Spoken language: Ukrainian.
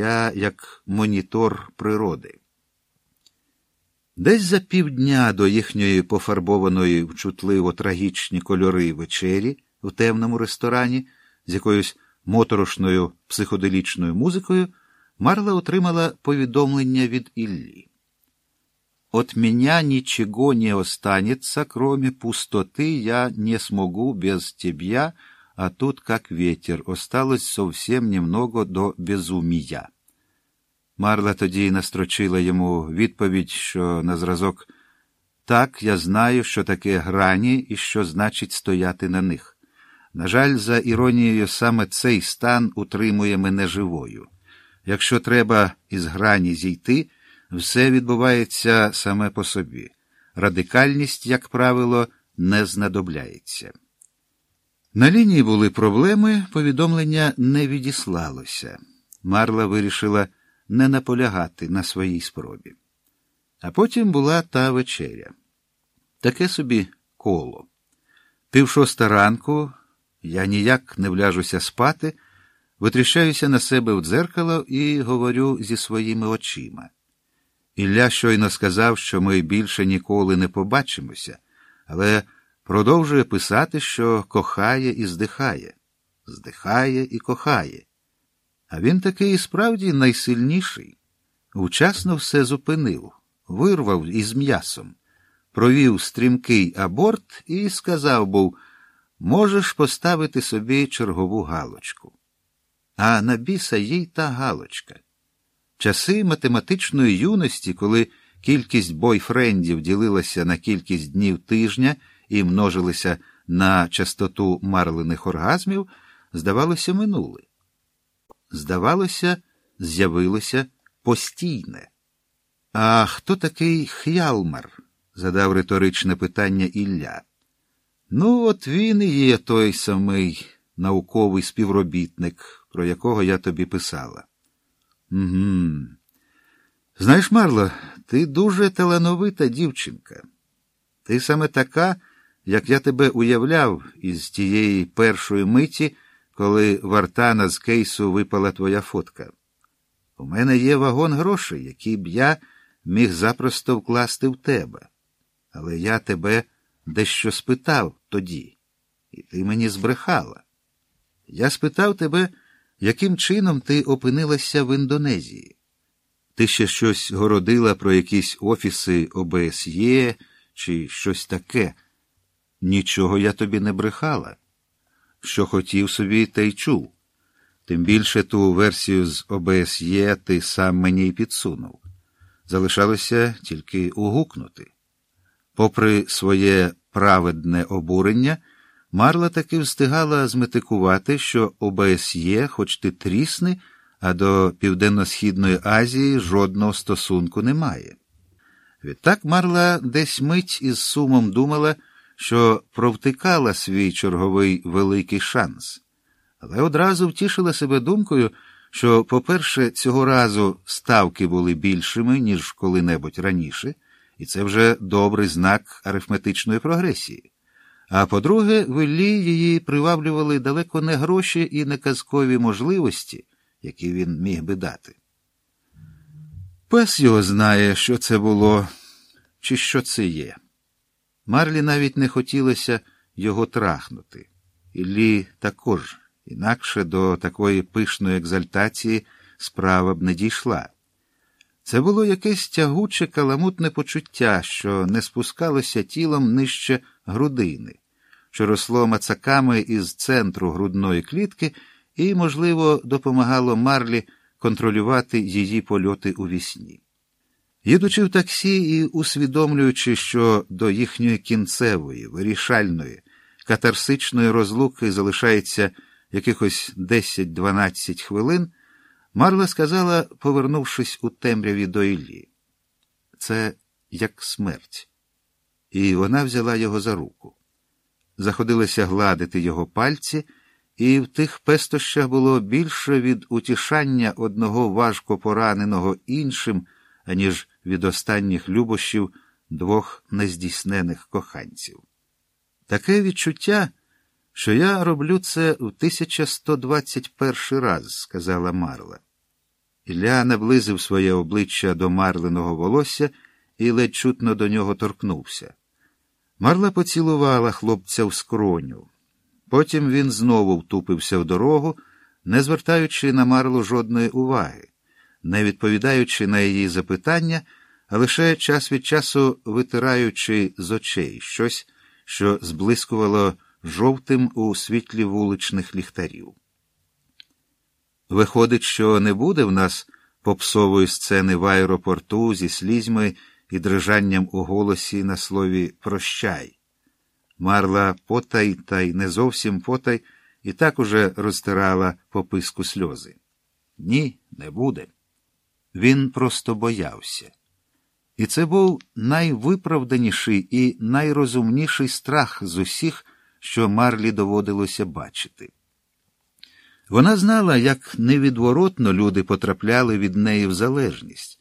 я як монітор природи. Десь за півдня до їхньої пофарбованої в чутливо трагічні кольори вечері в темному ресторані з якоюсь моторошною психоделічною музикою, Марла отримала повідомлення від Іллі. От меня ничего не останется, кроме пустоты, я не смогу без тебя, а тут, как ветер, осталось совсем немного до безумия. Марла тоді настрочила йому відповідь, що на зразок так, я знаю, що таке грані і що значить стояти на них. На жаль, за іронією, саме цей стан утримує мене живою. Якщо треба із грані зійти, все відбувається саме по собі. Радикальність, як правило, не знадобляється. На лінії були проблеми, повідомлення не відіслалося. Марла вирішила не наполягати на своїй спробі. А потім була та вечеря. Таке собі коло. Пів шоста ранку я ніяк не вляжуся спати, витріщаюся на себе в дзеркало і говорю зі своїми очима. Ілля щойно сказав, що ми більше ніколи не побачимося, але продовжує писати, що кохає і здихає, здихає і кохає. А він такий і справді найсильніший. Вчасно все зупинив, вирвав із м'ясом, провів стрімкий аборт і сказав був можеш поставити собі чергову галочку. А на біса їй та галочка. Часи математичної юності, коли кількість бойфрендів ділилася на кількість днів тижня і множилися на частоту марлених оргазмів, здавалося, минули. Здавалося, з'явилося постійне. А хто такий Х'ялмар? задав риторичне питання Ілля. Ну, от він і є той самий науковий співробітник, про якого я тобі писала. Угу. Знаєш, Марло, ти дуже талановита дівчинка. Ти саме така, як я тебе уявляв із тієї першої миті, коли вартана з кейсу випала твоя фотка. У мене є вагон грошей, які б я міг запросто вкласти в тебе. Але я тебе дещо спитав тоді, і ти мені збрехала. Я спитав тебе, яким чином ти опинилася в Індонезії. Ти ще щось городила про якісь офіси ОБСЄ чи щось таке. Нічого я тобі не брехала. Що хотів собі, те й чув. Тим більше ту версію з ОБСЄ ти сам мені й підсунув. Залишалося тільки угукнути. Попри своє праведне обурення, Марла таки встигала зметикувати, що ОБСЄ, хоч ти трісни, а до Південно-Східної Азії жодного стосунку немає. Відтак Марла десь мить із сумом думала, що провтикала свій черговий великий шанс, але одразу втішила себе думкою, що, по-перше, цього разу ставки були більшими, ніж коли-небудь раніше і це вже добрий знак арифметичної прогресії. А по-друге, в Іллі її приваблювали далеко не гроші і не казкові можливості, які він міг би дати. Пес його знає, що це було, чи що це є. Марлі навіть не хотілося його трахнути. Іллі також, інакше до такої пишної екзальтації справа б не дійшла. Це було якесь тягуче каламутне почуття, що не спускалося тілом нижче грудини, що росло мацаками із центру грудної клітки і, можливо, допомагало Марлі контролювати її польоти у вісні. Їдучи в таксі і усвідомлюючи, що до їхньої кінцевої, вирішальної, катарсичної розлуки залишається якихось 10-12 хвилин. Марла сказала, повернувшись у темряві до Іллі. Це як смерть. І вона взяла його за руку. Заходилася гладити його пальці, і в тих пестощах було більше від утішання одного важко пораненого іншим, аніж від останніх любощів двох нездійснених коханців. Таке відчуття, що я роблю це в 1121 раз, сказала Марла. Ілля наблизив своє обличчя до марленого волосся і ледь чутно до нього торкнувся. Марла поцілувала хлопця в скроню. Потім він знову втупився в дорогу, не звертаючи на Марлу жодної уваги, не відповідаючи на її запитання, а лише час від часу витираючи з очей щось, що зблискувало жовтим у світлі вуличних ліхтарів. Виходить, що не буде в нас попсової сцени в аеропорту зі слізьми і дрижанням у голосі на слові Прощай. Марла потай та й не зовсім потай і так уже розтирала по писку сльози. Ні, не буде. Він просто боявся. І це був найвиправданіший і найрозумніший страх з усіх, що Марлі доводилося бачити. Вона знала, як невідворотно люди потрапляли від неї в залежність,